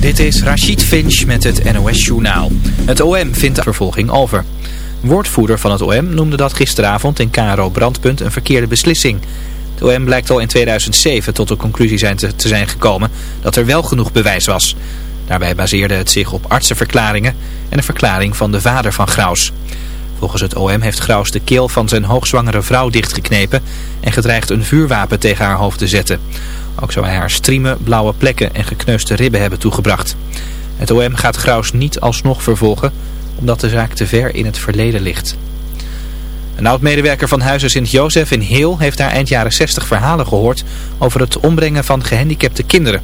Dit is Rachid Finch met het NOS Journaal. Het OM vindt de vervolging over. woordvoerder van het OM noemde dat gisteravond in KRO Brandpunt een verkeerde beslissing. Het OM blijkt al in 2007 tot de conclusie zijn te, te zijn gekomen dat er wel genoeg bewijs was. Daarbij baseerde het zich op artsenverklaringen en een verklaring van de vader van Graus. Volgens het OM heeft Graus de keel van zijn hoogzwangere vrouw dichtgeknepen en gedreigd een vuurwapen tegen haar hoofd te zetten. Ook zou hij haar striemen, blauwe plekken en gekneusde ribben hebben toegebracht. Het OM gaat Graus niet alsnog vervolgen, omdat de zaak te ver in het verleden ligt. Een oud-medewerker van Huizen Sint-Jozef in Heel heeft daar eind jaren 60 verhalen gehoord over het ombrengen van gehandicapte kinderen.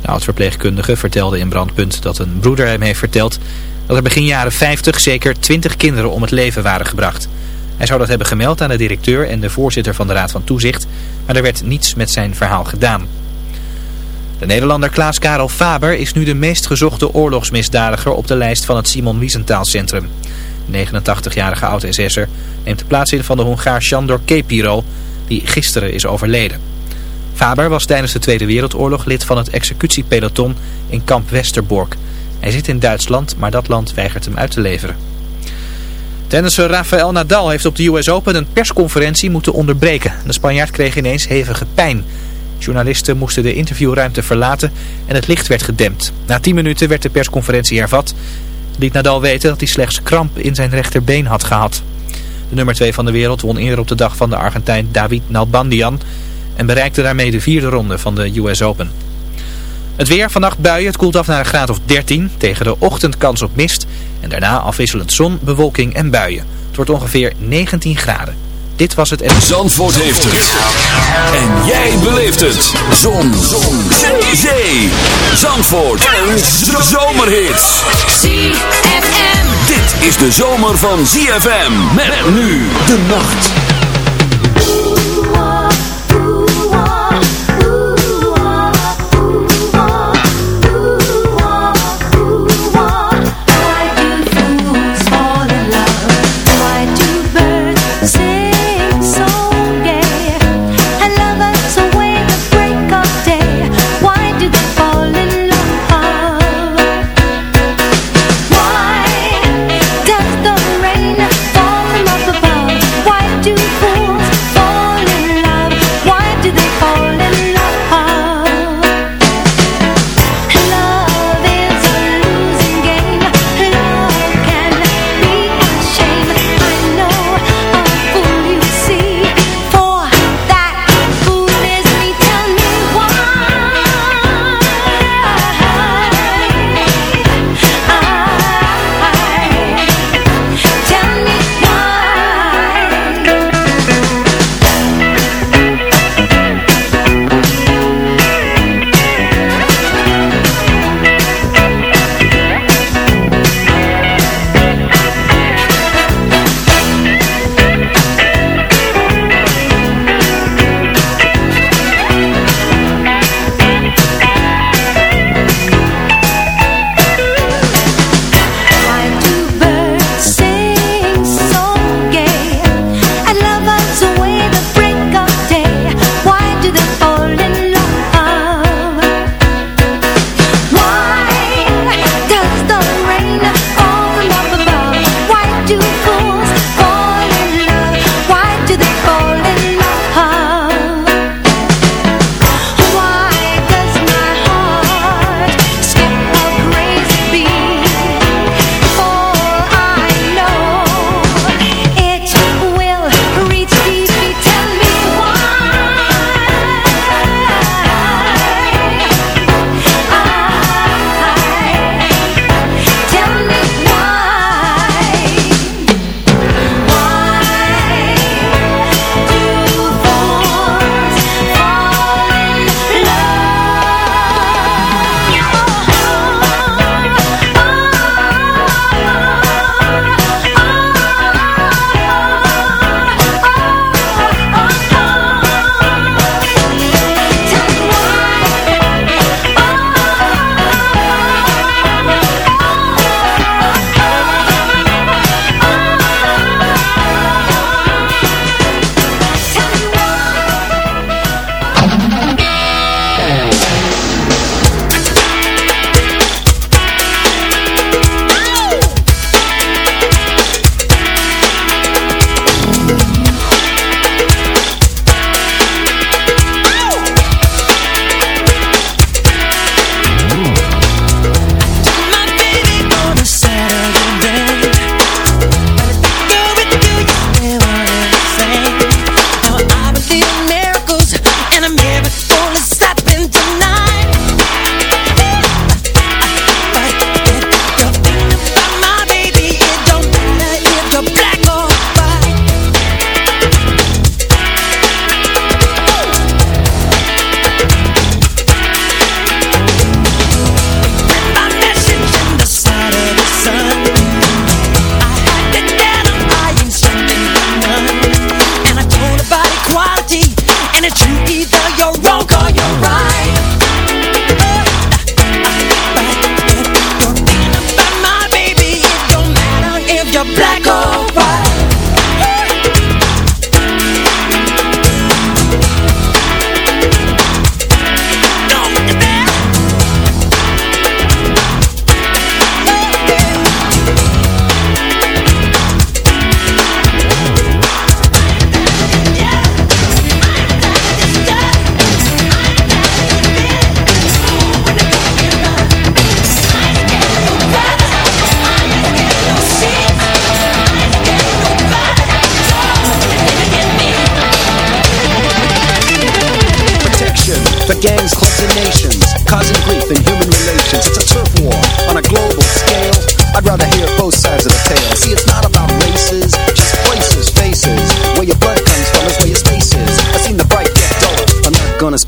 De oud-verpleegkundige vertelde in Brandpunt dat een broeder hem heeft verteld dat er begin jaren 50 zeker 20 kinderen om het leven waren gebracht. Hij zou dat hebben gemeld aan de directeur en de voorzitter van de Raad van Toezicht, maar er werd niets met zijn verhaal gedaan. De Nederlander Klaas-Karel Faber is nu de meest gezochte oorlogsmisdadiger op de lijst van het Simon Wiesenthal Centrum. De 89-jarige oud-SS'er neemt de plaats in van de Hongaar Sandor Kepiro, die gisteren is overleden. Faber was tijdens de Tweede Wereldoorlog lid van het executiepeloton in kamp Westerbork. Hij zit in Duitsland, maar dat land weigert hem uit te leveren. Tennisser Rafael Nadal heeft op de US Open een persconferentie moeten onderbreken. De Spanjaard kreeg ineens hevige pijn. Journalisten moesten de interviewruimte verlaten en het licht werd gedempt. Na 10 minuten werd de persconferentie hervat. Liet Nadal weten dat hij slechts kramp in zijn rechterbeen had gehad. De nummer 2 van de wereld won eerder op de dag van de Argentijn David Nalbandian en bereikte daarmee de vierde ronde van de US Open. Het weer, vannacht buien, het koelt af naar een graad of 13. Tegen de ochtend kans op mist. En daarna afwisselend zon, bewolking en buien. Het wordt ongeveer 19 graden. Dit was het... En... Zandvoort heeft het. En jij beleeft het. Zon. zon. Zee. Zee. Zandvoort. Een zomerhit. ZFM. Dit is de zomer van ZFM. Met nu de nacht.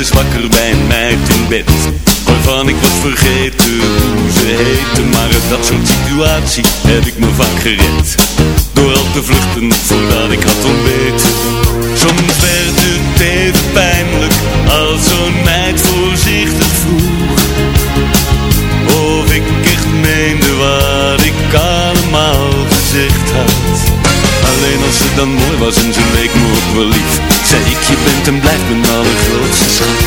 eens wakker bij een meid in bed. Waarvan ik was vergeten hoe ze heette Maar uit dat soort situatie heb ik me vaak gered. Door al te vluchten voordat ik had ontbeten. Soms werd het even pijnlijk Als zo'n meid Dan mooi was en ze leek me ook wel lief. Zei ik, je bent en blijft mijn allergrootste schat.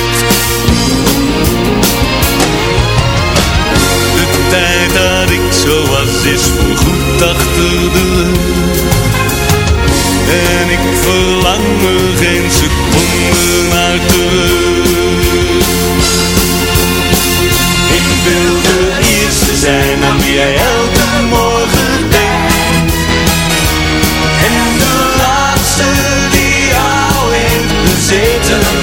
De tijd dat ik zo was is voorgoed achter de rug. En ik verlang er geen seconde naar terug. Ik wil de eerste zijn aan wie jij elke morgen heeft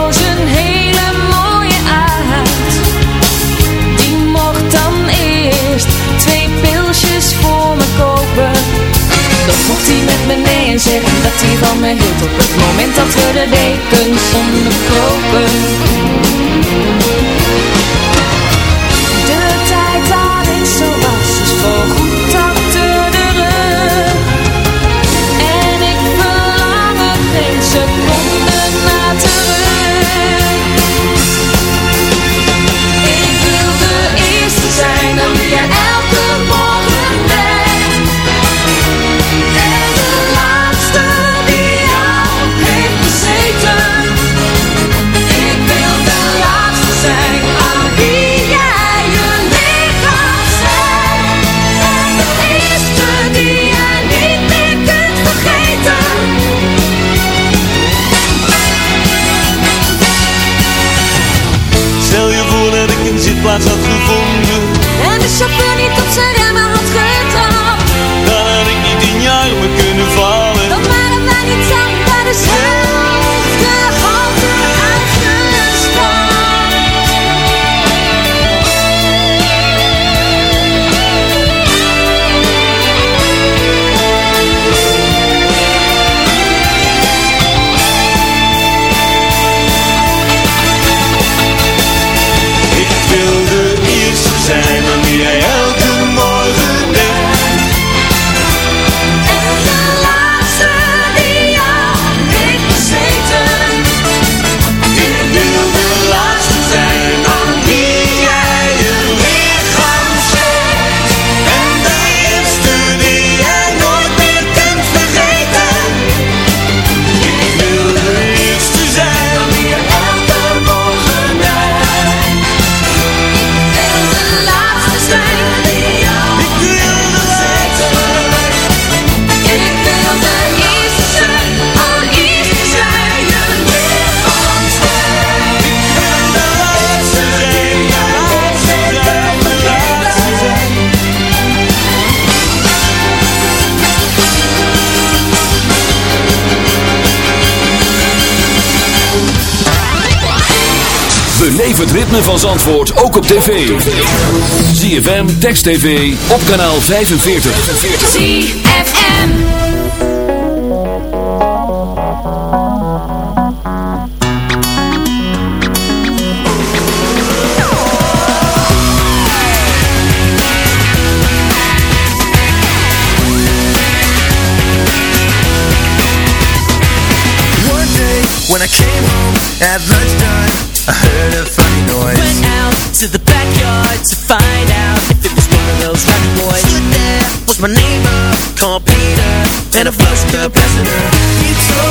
vocht hij met me nee en zeggen dat hij van me hield Op het moment dat we de dekens onderkropen zitplaats had gevonden En de chauffeur niet op zijn remmen had getrapt. Dan had ik niet in je armen kunnen vallen. Dan waren wij niet samen bij dezelfde ritme van Zandvoort ook op tv. ZFM, Text TV, op kanaal 45. ZFM. One day when I came home neighbor called Peter and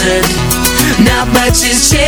Not much has changed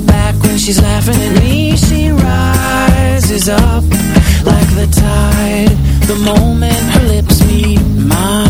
back when she's laughing at me. She rises up like the tide. The moment her lips meet mine.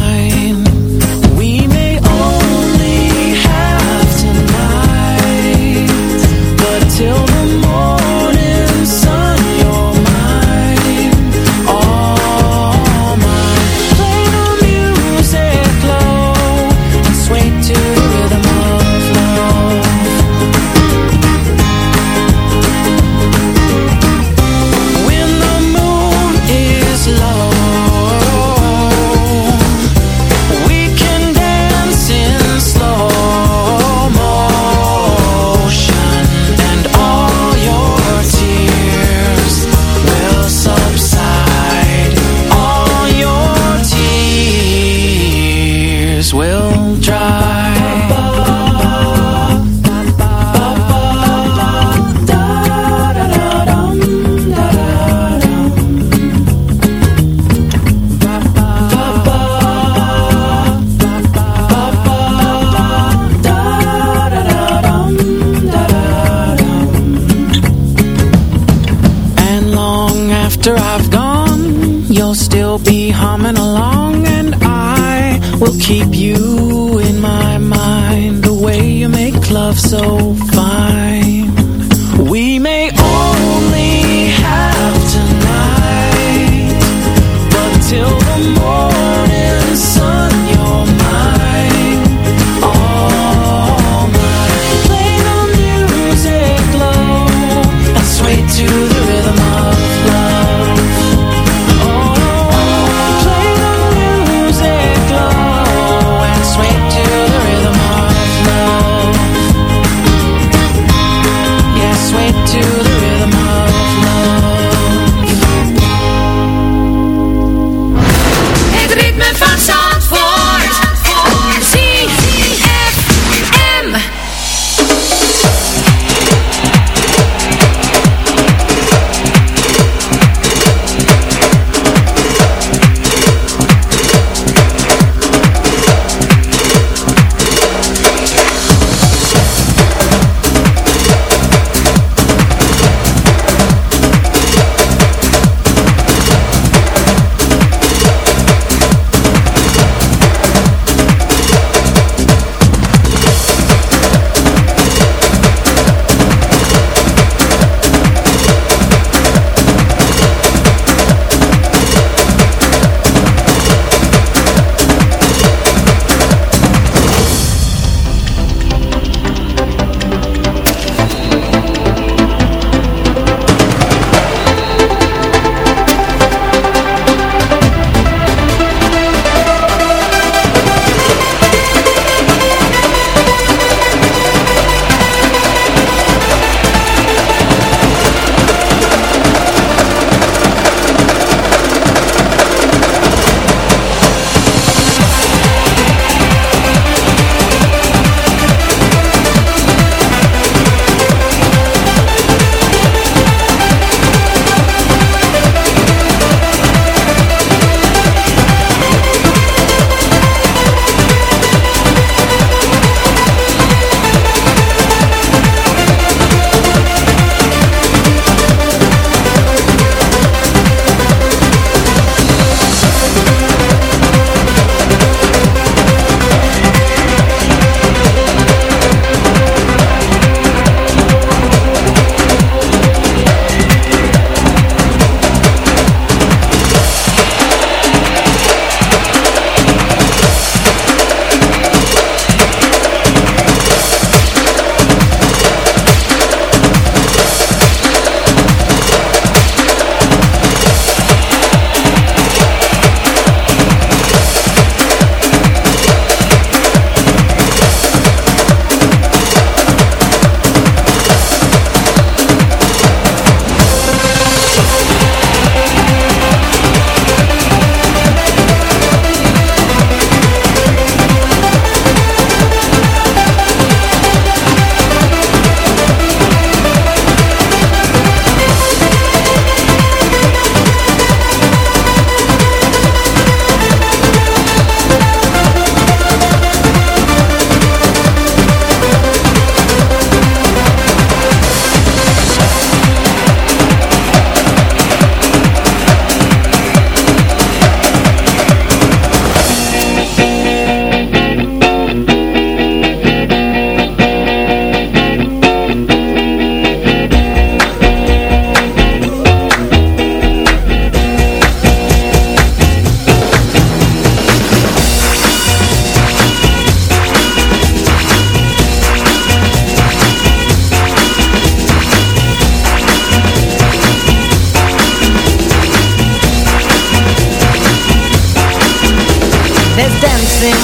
Dancing.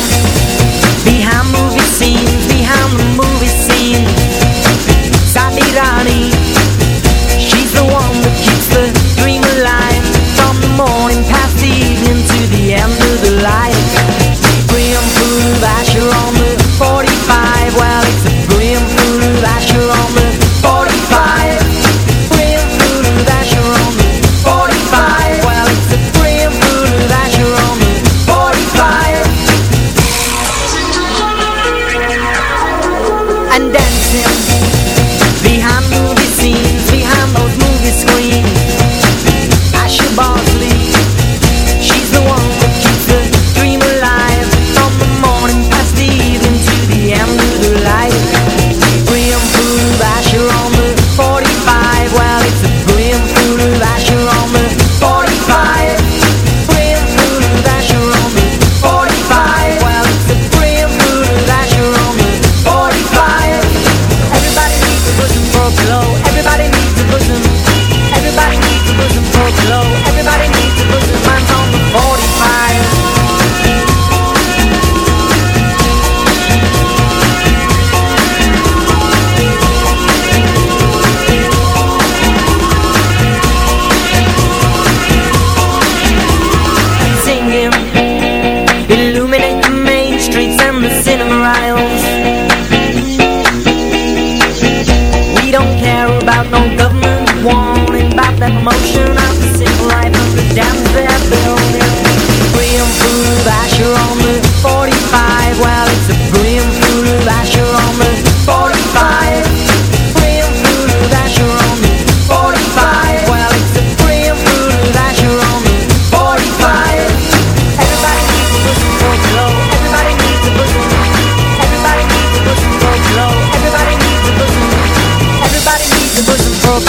Behind movie scenes, behind the movie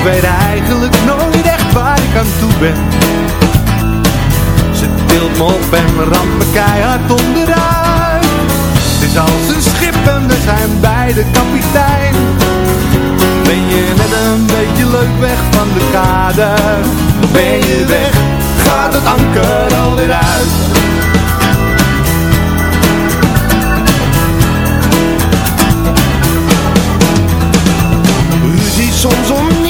ik weet eigenlijk nooit echt waar ik aan toe ben. Ze tilt me op en ramt me keihard onderuit. Het is als een schip en we zijn bij de kapitein. Ben je net een beetje leuk weg van de kade? Ben je weg, gaat het anker alweer uit. Soms om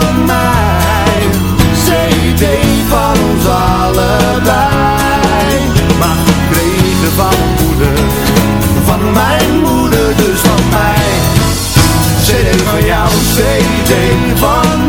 CD van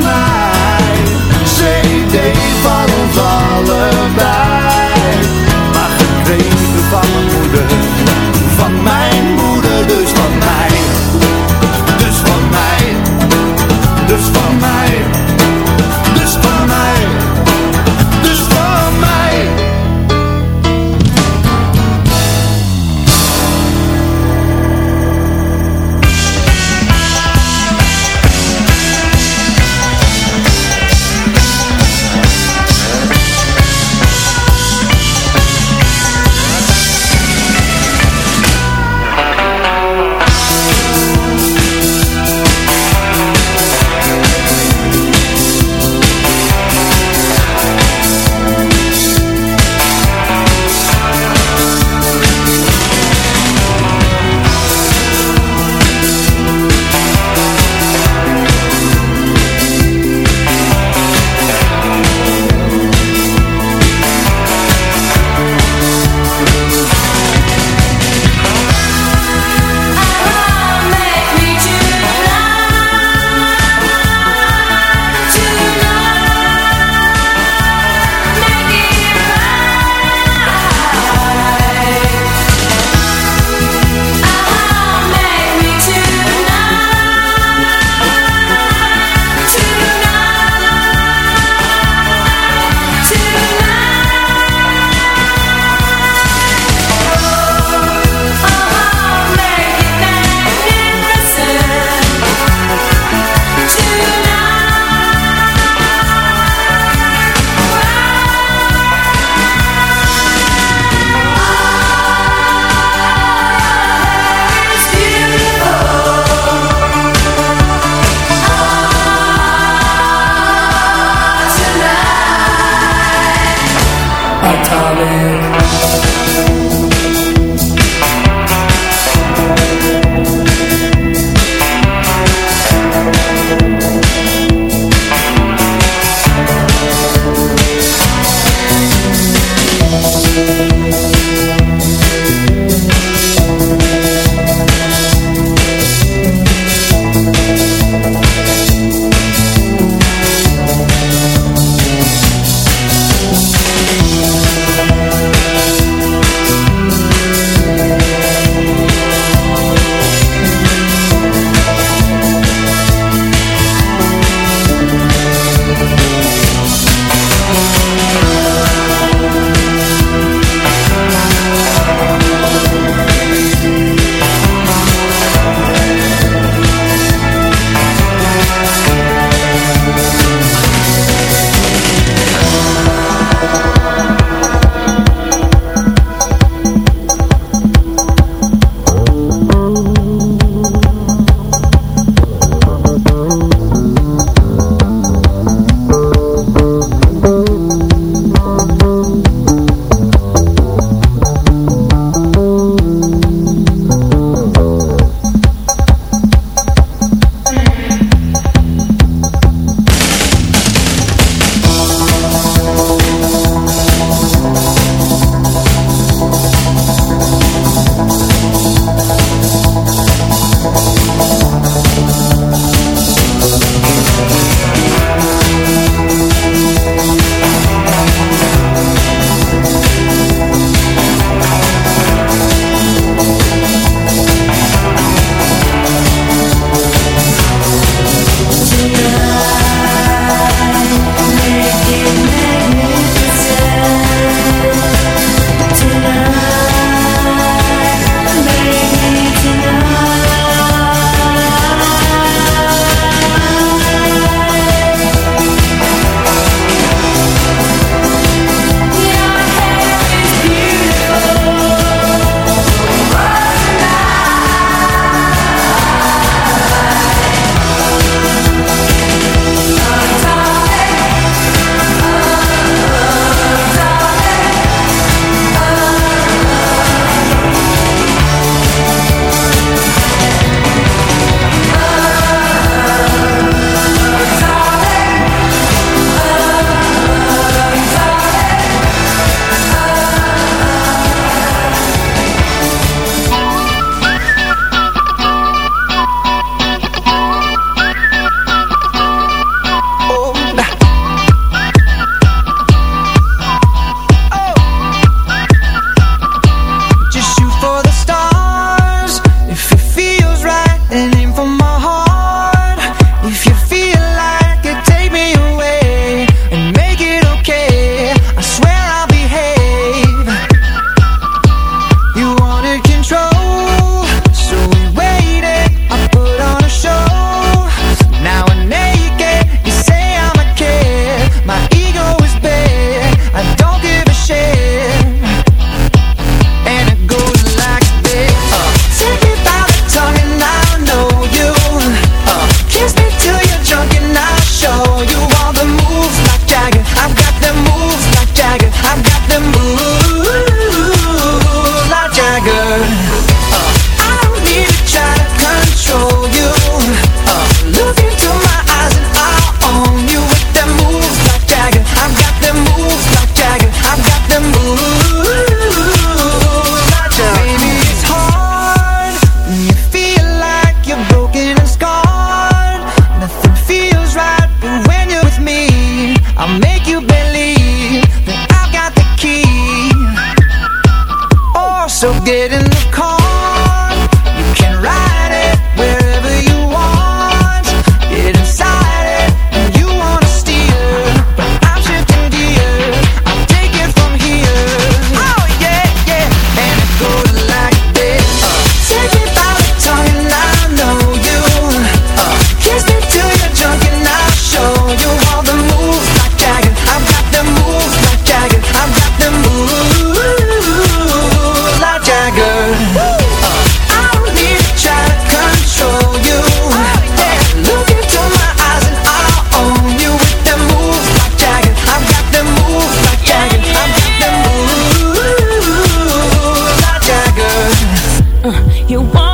You want.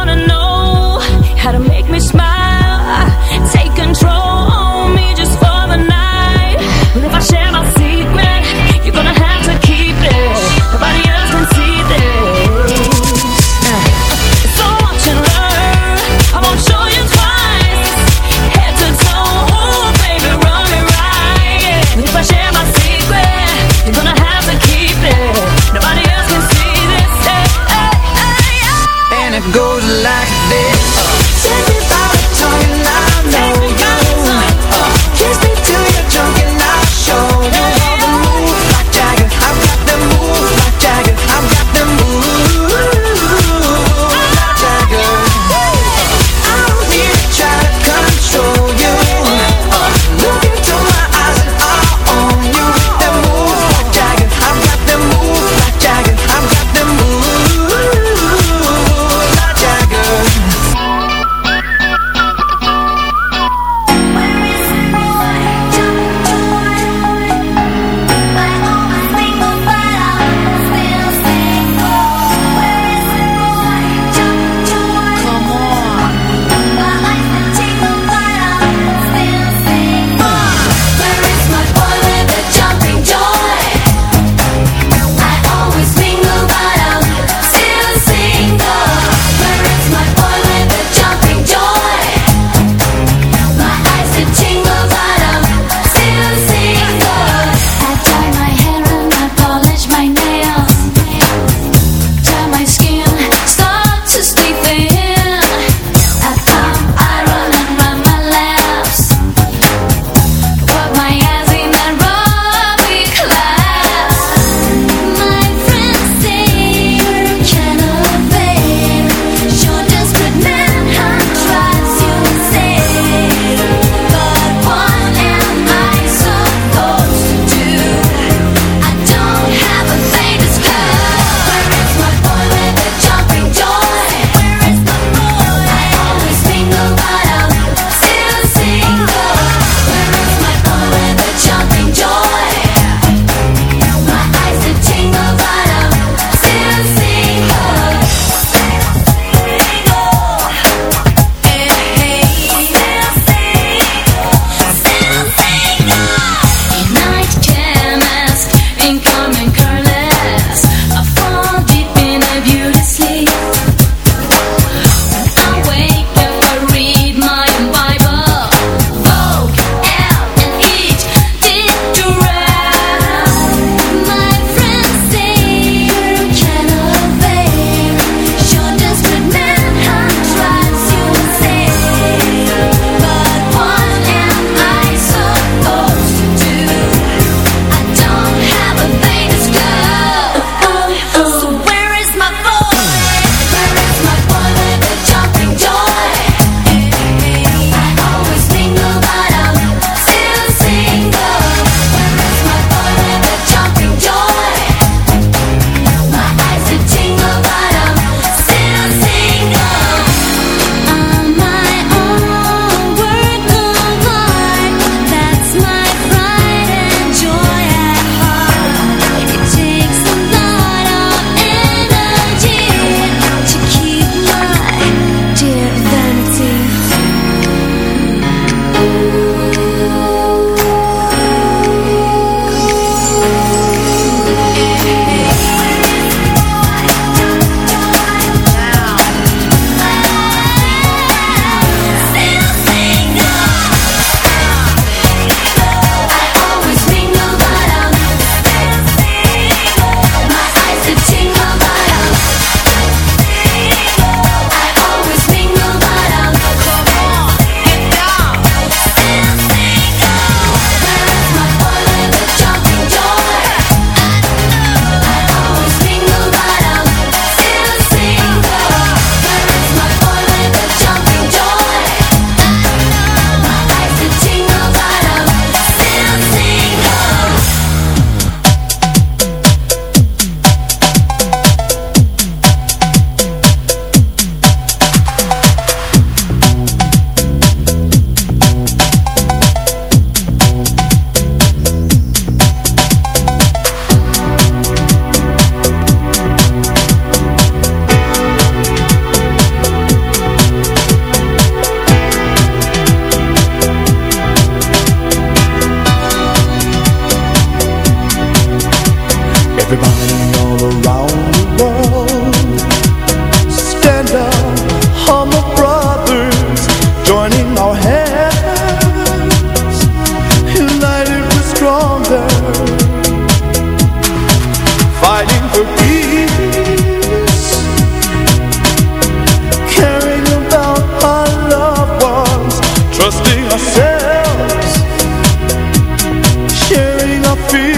feel